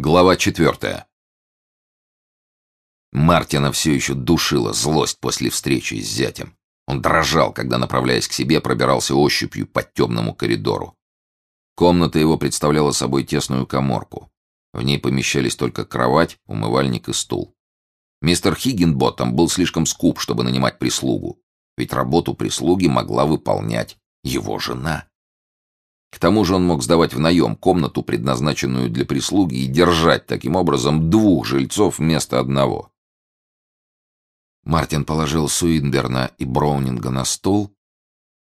Глава четвертая. Мартина все еще душила злость после встречи с зятем. Он дрожал, когда, направляясь к себе, пробирался ощупью по темному коридору. Комната его представляла собой тесную коморку. В ней помещались только кровать, умывальник и стул. Мистер Хиггинботтом был слишком скуп, чтобы нанимать прислугу, ведь работу прислуги могла выполнять его жена. К тому же он мог сдавать в наем комнату, предназначенную для прислуги, и держать таким образом двух жильцов вместо одного. Мартин положил Суинберна и Броунинга на стол,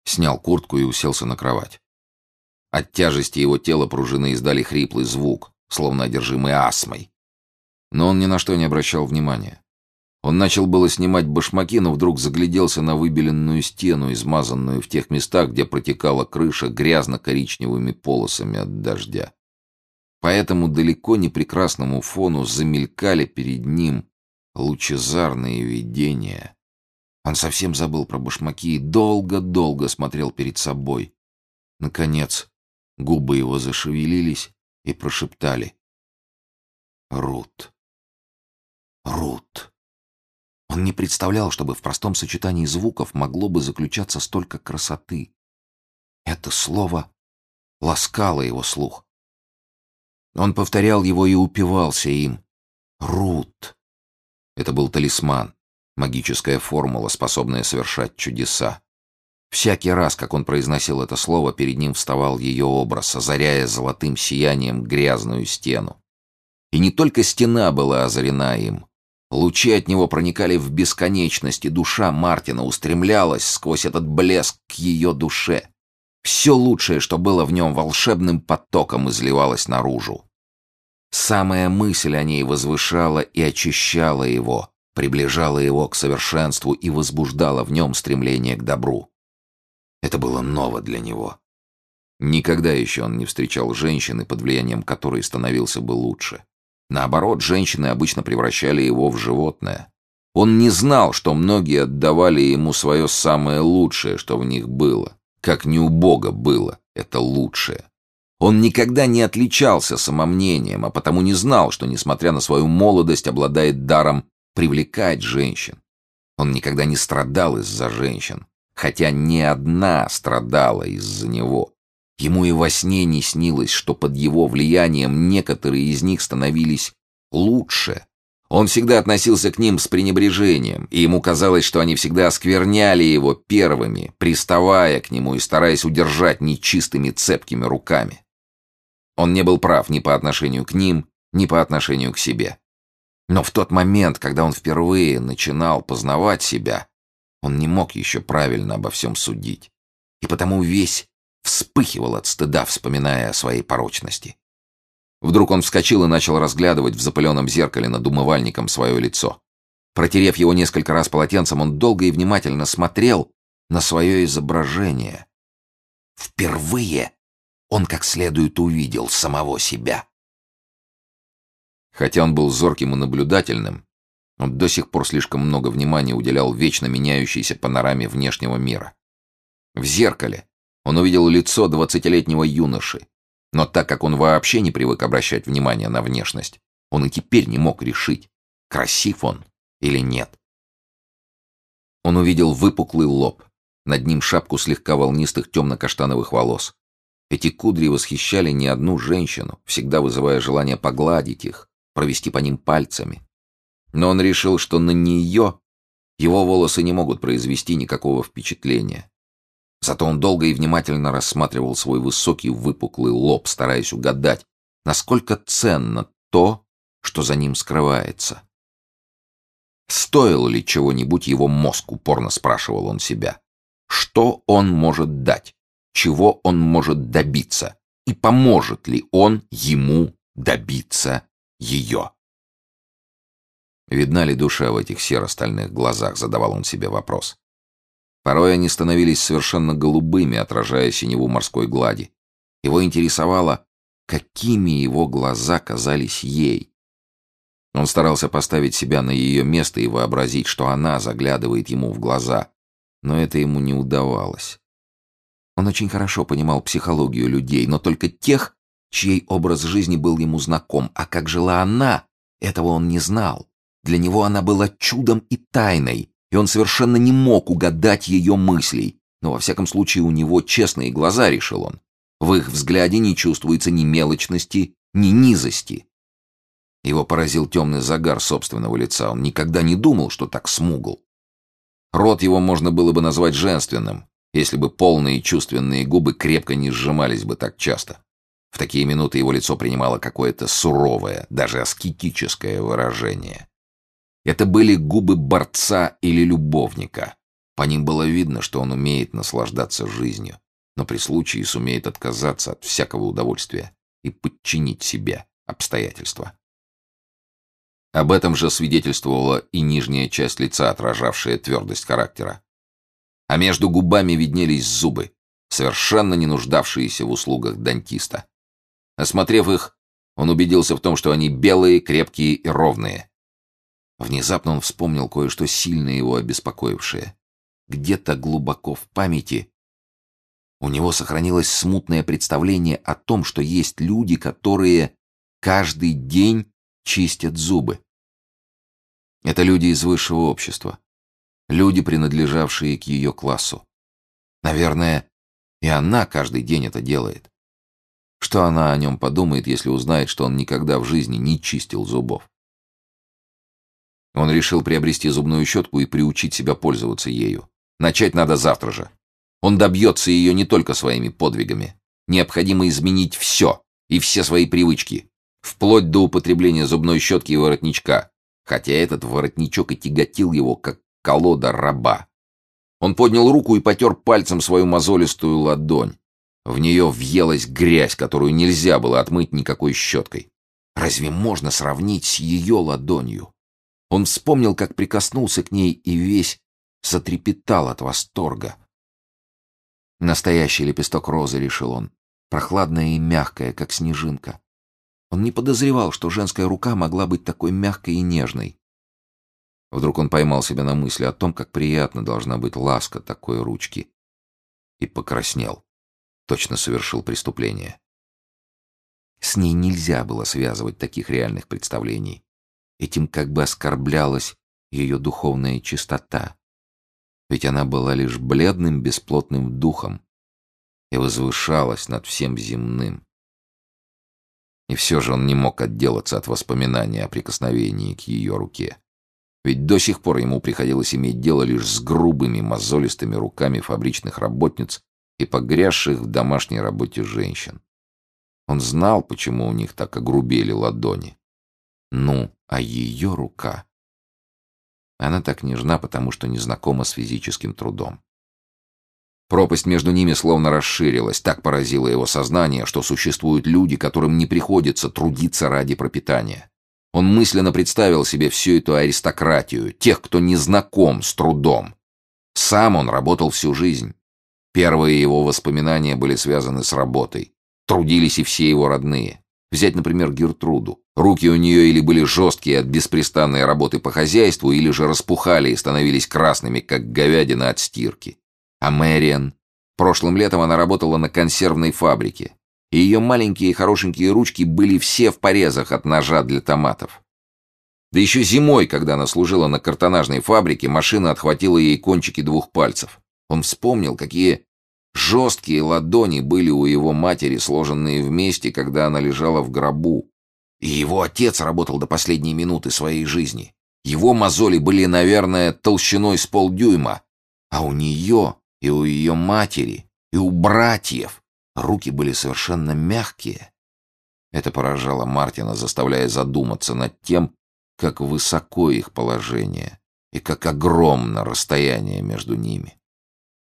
снял куртку и уселся на кровать. От тяжести его тела пружины издали хриплый звук, словно одержимый астмой. Но он ни на что не обращал внимания. Он начал было снимать башмаки, но вдруг загляделся на выбеленную стену, измазанную в тех местах, где протекала крыша грязно-коричневыми полосами от дождя. По этому далеко не прекрасному фону замелькали перед ним лучезарные видения. Он совсем забыл про башмаки и долго-долго смотрел перед собой. Наконец, губы его зашевелились и прошептали. «Рут! Рут!» Он не представлял, чтобы в простом сочетании звуков могло бы заключаться столько красоты. Это слово ласкало его слух. Он повторял его и упивался им. Рут. Это был талисман, магическая формула, способная совершать чудеса. Всякий раз, как он произносил это слово, перед ним вставал ее образ, озаряя золотым сиянием грязную стену. И не только стена была озарена им — Лучи от него проникали в бесконечность, и душа Мартина устремлялась сквозь этот блеск к ее душе. Все лучшее, что было в нем, волшебным потоком изливалось наружу. Самая мысль о ней возвышала и очищала его, приближала его к совершенству и возбуждала в нем стремление к добру. Это было ново для него. Никогда еще он не встречал женщины, под влиянием которой становился бы лучше. Наоборот, женщины обычно превращали его в животное. Он не знал, что многие отдавали ему свое самое лучшее, что в них было. Как не у Бога было это лучшее. Он никогда не отличался самомнением, а потому не знал, что, несмотря на свою молодость, обладает даром привлекать женщин. Он никогда не страдал из-за женщин, хотя ни одна страдала из-за него. Ему и во сне не снилось, что под его влиянием некоторые из них становились лучше. Он всегда относился к ним с пренебрежением, и ему казалось, что они всегда оскверняли его первыми, приставая к нему и стараясь удержать нечистыми цепкими руками. Он не был прав ни по отношению к ним, ни по отношению к себе. Но в тот момент, когда он впервые начинал познавать себя, он не мог еще правильно обо всем судить. И потому весь вспыхивал от стыда, вспоминая о своей порочности. Вдруг он вскочил и начал разглядывать в запыленном зеркале над умывальником свое лицо. Протерев его несколько раз полотенцем, он долго и внимательно смотрел на свое изображение. Впервые он как следует увидел самого себя. Хотя он был зорким и наблюдательным, он до сих пор слишком много внимания уделял вечно меняющейся панораме внешнего мира. В зеркале он увидел лицо двадцатилетнего юноши. Но так как он вообще не привык обращать внимание на внешность, он и теперь не мог решить, красив он или нет. Он увидел выпуклый лоб, над ним шапку слегка волнистых темно-каштановых волос. Эти кудри восхищали не одну женщину, всегда вызывая желание погладить их, провести по ним пальцами. Но он решил, что на нее его волосы не могут произвести никакого впечатления. Зато он долго и внимательно рассматривал свой высокий выпуклый лоб, стараясь угадать, насколько ценно то, что за ним скрывается. Стоило ли чего-нибудь его мозг, упорно спрашивал он себя. Что он может дать? Чего он может добиться? И поможет ли он ему добиться ее? Видна ли душа в этих серо-стальных глазах, задавал он себе вопрос. Порой они становились совершенно голубыми, отражая синеву морской глади. Его интересовало, какими его глаза казались ей. Он старался поставить себя на ее место и вообразить, что она заглядывает ему в глаза, но это ему не удавалось. Он очень хорошо понимал психологию людей, но только тех, чей образ жизни был ему знаком, а как жила она, этого он не знал. Для него она была чудом и тайной, и он совершенно не мог угадать ее мыслей. Но во всяком случае у него честные глаза, решил он. В их взгляде не чувствуется ни мелочности, ни низости. Его поразил темный загар собственного лица. Он никогда не думал, что так смугл. Рот его можно было бы назвать женственным, если бы полные чувственные губы крепко не сжимались бы так часто. В такие минуты его лицо принимало какое-то суровое, даже аскетическое выражение. Это были губы борца или любовника. По ним было видно, что он умеет наслаждаться жизнью, но при случае сумеет отказаться от всякого удовольствия и подчинить себе обстоятельства. Об этом же свидетельствовала и нижняя часть лица, отражавшая твердость характера. А между губами виднелись зубы, совершенно не нуждавшиеся в услугах дантиста. Осмотрев их, он убедился в том, что они белые, крепкие и ровные. Внезапно он вспомнил кое-что сильно его обеспокоившее. Где-то глубоко в памяти у него сохранилось смутное представление о том, что есть люди, которые каждый день чистят зубы. Это люди из высшего общества. Люди, принадлежавшие к ее классу. Наверное, и она каждый день это делает. Что она о нем подумает, если узнает, что он никогда в жизни не чистил зубов? Он решил приобрести зубную щетку и приучить себя пользоваться ею. Начать надо завтра же. Он добьется ее не только своими подвигами. Необходимо изменить все и все свои привычки, вплоть до употребления зубной щетки и воротничка, хотя этот воротничок и тяготил его, как колода раба. Он поднял руку и потер пальцем свою мозолистую ладонь. В нее въелась грязь, которую нельзя было отмыть никакой щеткой. Разве можно сравнить с ее ладонью? Он вспомнил, как прикоснулся к ней и весь затрепетал от восторга. Настоящий лепесток розы, решил он, прохладная и мягкая, как снежинка. Он не подозревал, что женская рука могла быть такой мягкой и нежной. Вдруг он поймал себя на мысли о том, как приятно должна быть ласка такой ручки. И покраснел точно совершил преступление. С ней нельзя было связывать таких реальных представлений. Этим как бы оскорблялась ее духовная чистота. Ведь она была лишь бледным бесплотным духом и возвышалась над всем земным. И все же он не мог отделаться от воспоминания о прикосновении к ее руке. Ведь до сих пор ему приходилось иметь дело лишь с грубыми мозолистыми руками фабричных работниц и погрязших в домашней работе женщин. Он знал, почему у них так огрубели ладони. Ну, а ее рука... Она так нежна, потому что не знакома с физическим трудом. Пропасть между ними словно расширилась, так поразило его сознание, что существуют люди, которым не приходится трудиться ради пропитания. Он мысленно представил себе всю эту аристократию, тех, кто не знаком с трудом. Сам он работал всю жизнь. Первые его воспоминания были связаны с работой. Трудились и все его родные. Взять, например, Гертруду. Руки у нее или были жесткие от беспрестанной работы по хозяйству, или же распухали и становились красными, как говядина от стирки. А Мэриан? Прошлым летом она работала на консервной фабрике. И ее маленькие хорошенькие ручки были все в порезах от ножа для томатов. Да еще зимой, когда она служила на картонажной фабрике, машина отхватила ей кончики двух пальцев. Он вспомнил, какие жесткие ладони были у его матери, сложенные вместе, когда она лежала в гробу. И его отец работал до последней минуты своей жизни. Его мозоли были, наверное, толщиной с полдюйма, а у нее и у ее матери, и у братьев руки были совершенно мягкие. Это поражало Мартина, заставляя задуматься над тем, как высоко их положение и как огромно расстояние между ними.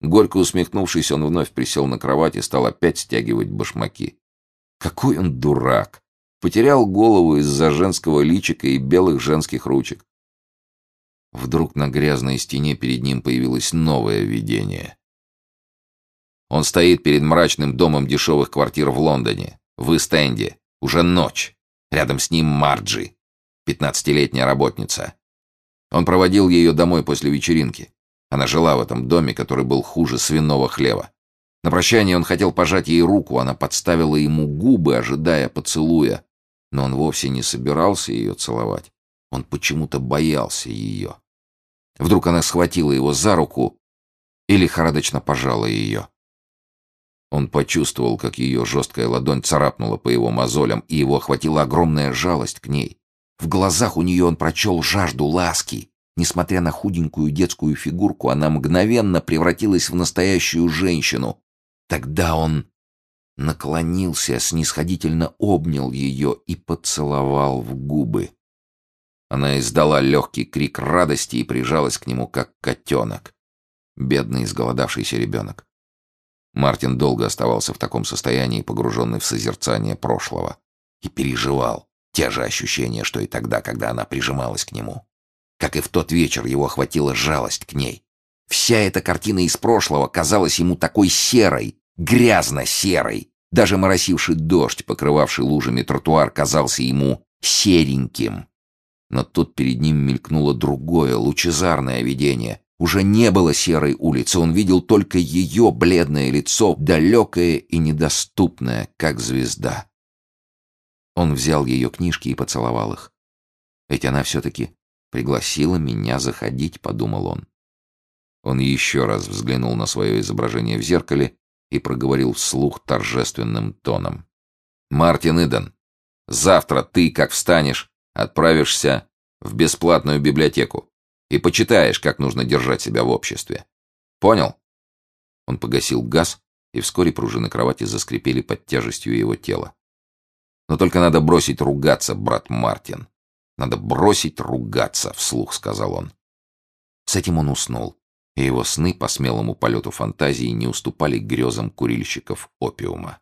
Горько усмехнувшись, он вновь присел на кровать и стал опять стягивать башмаки. Какой он дурак! Потерял голову из-за женского личика и белых женских ручек. Вдруг на грязной стене перед ним появилось новое видение. Он стоит перед мрачным домом дешевых квартир в Лондоне, в Ист-Энде. Уже ночь. Рядом с ним Марджи, пятнадцатилетняя работница. Он проводил ее домой после вечеринки. Она жила в этом доме, который был хуже свиного хлева. На прощание он хотел пожать ей руку, она подставила ему губы, ожидая поцелуя. Но он вовсе не собирался ее целовать. Он почему-то боялся ее. Вдруг она схватила его за руку и лихорадочно пожала ее. Он почувствовал, как ее жесткая ладонь царапнула по его мозолям, и его охватила огромная жалость к ней. В глазах у нее он прочел жажду ласки. Несмотря на худенькую детскую фигурку, она мгновенно превратилась в настоящую женщину. Тогда он наклонился, снисходительно обнял ее и поцеловал в губы. Она издала легкий крик радости и прижалась к нему, как котенок. Бедный изголодавшийся ребенок. Мартин долго оставался в таком состоянии, погруженный в созерцание прошлого, и переживал те же ощущения, что и тогда, когда она прижималась к нему. Как и в тот вечер его охватила жалость к ней. Вся эта картина из прошлого казалась ему такой серой, грязно-серой. Даже моросивший дождь, покрывавший лужами тротуар, казался ему сереньким. Но тут перед ним мелькнуло другое, лучезарное видение. Уже не было серой улицы, он видел только ее бледное лицо, далекое и недоступное, как звезда. Он взял ее книжки и поцеловал их. Ведь она все-таки пригласила меня заходить, подумал он. Он еще раз взглянул на свое изображение в зеркале и проговорил вслух торжественным тоном. «Мартин Иден, завтра ты, как встанешь, отправишься в бесплатную библиотеку и почитаешь, как нужно держать себя в обществе. Понял?» Он погасил газ, и вскоре пружины кровати заскрипели под тяжестью его тела. «Но только надо бросить ругаться, брат Мартин. Надо бросить ругаться», — вслух сказал он. С этим он уснул, и его сны по смелому полету фантазии не уступали грезам курильщиков опиума.